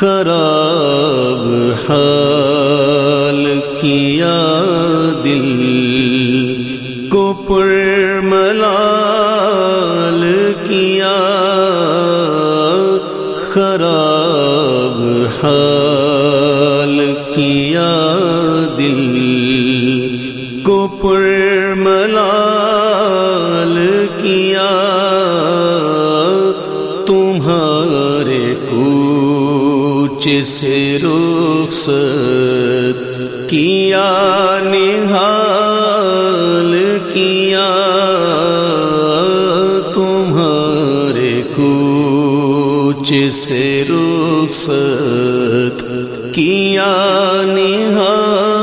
خراب حال کیا دل کو پر ملال کیا خراب حال کیا دل کو پر کوچ رخصت کیا نحال کیا تمہارے کوچ سے رخصت کیا نحال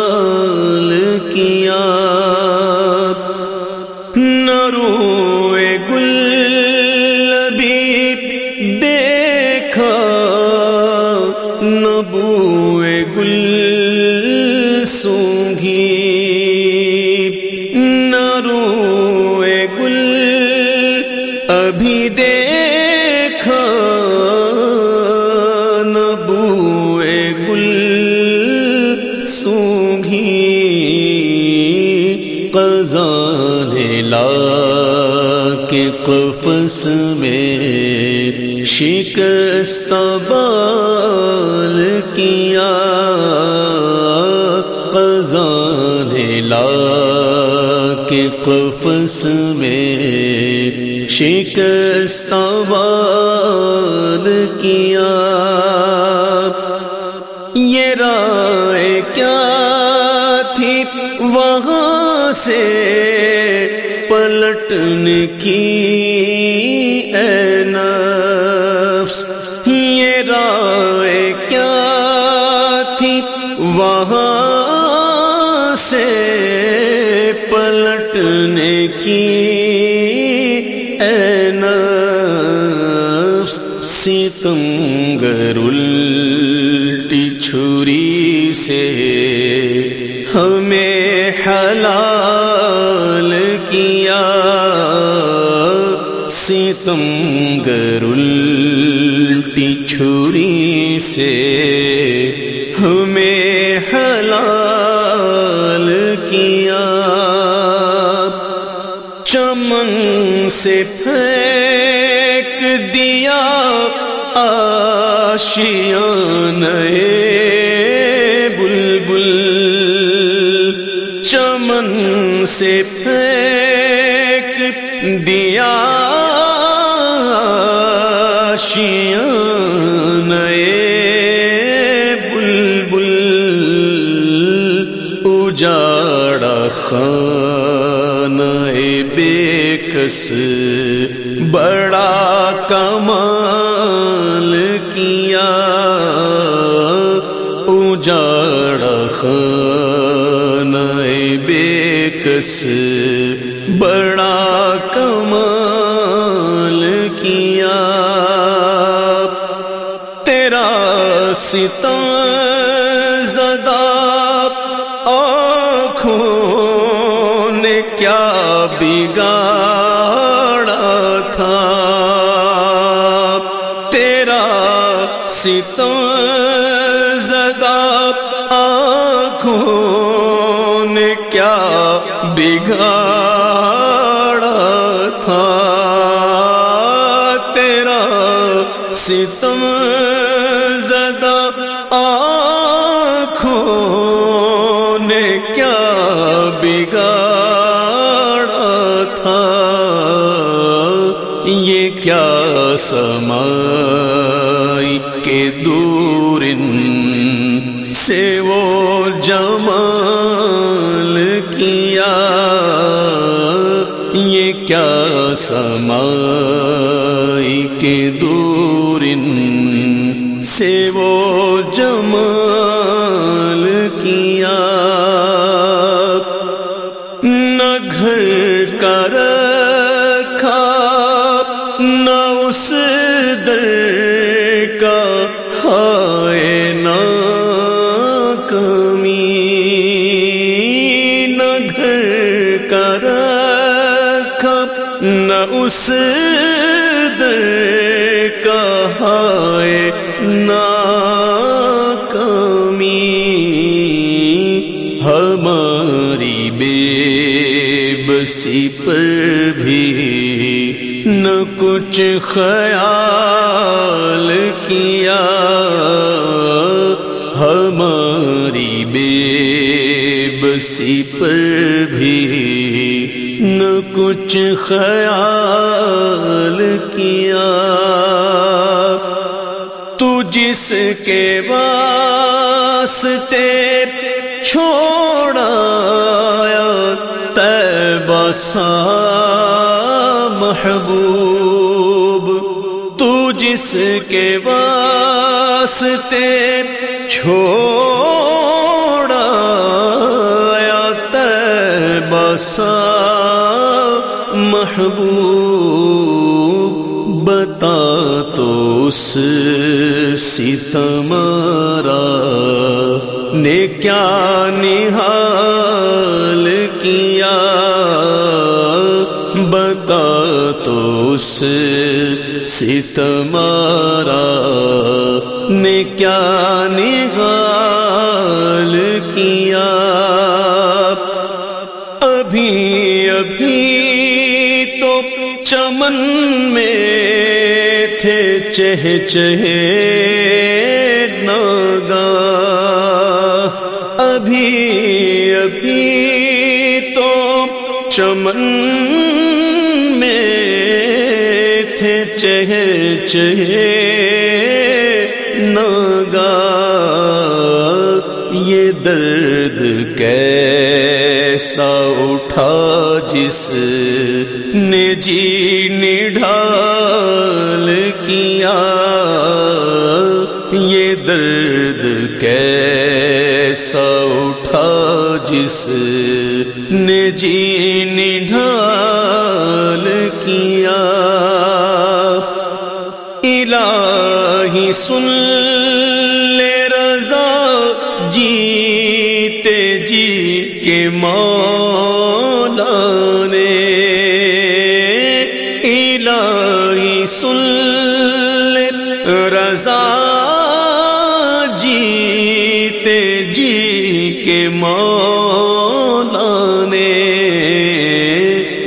سونگھی نرو گل، ابھی دیکھا نبو گل۔ سونگھی قزان لا کے قفص میں شکست بال کیا۔ قزان کے قفص میں شکست بال کیا۔ یہ رائے کیا تھی؟ وہاں سے پلٹن کی کی اے نفس ستم الٹی چھری سے ہمیں حلال کیا۔ ستم الٹی چھری سے سے پھینک دیا آشیان بلبل چمن سے پھینک دیا آشیان کس بڑا کمال کیا۔ اجاڑا خان بے کس بڑا کمال کیا۔ تیرا ستم زدہ آنکھوں زدہ آنکھوں نے کیا بگاڑا تھا؟ تیرا ستم زدہ آنکھوں نے کیا بگاڑا تھا؟ یہ کیا سمائی سے وہ جمال کیا۔ یہ کیا سمائی کے دور سے وہ جمال نہ اس در کا ہے نا کمی ہماری بے بسی پر بھی نہ کچھ خیال کیا ہماری بے بسی پر بھی کچھ خیال کیا۔ تو جس کے واسطے چھوڑا تیبسا محبوب، تو جس کے واسطے چھوڑا تیبسا محبوب بتا تو اس ستمارا نے کیا نحال کیا؟ بتا تو اس ستمارا نے کیا نحال کیا؟ چہ چہے ناگا ابھی ابھی تو چمن میں تھے چہ چہے ناگا یہ درد کیسا اٹھا جس نے جی درد کیسا اٹھا جس نے جی نڈھال کیا؟ الہی سن لے رضا، جیتے جی کے مولا کے مولا نے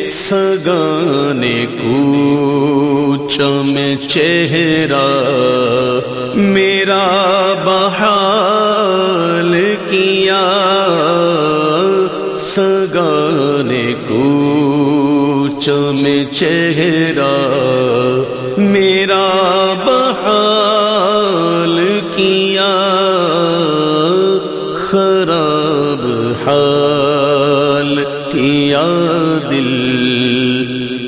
سگانے کوچ میں چہرہ میرا بحال کیا سگانے کوچ میں چہرہ میرا کیا دل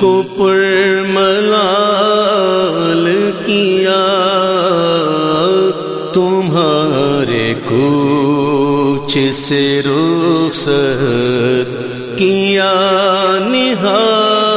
کو پر ملال کیا۔ تمہارے کوچ سے رخصت کیا نہار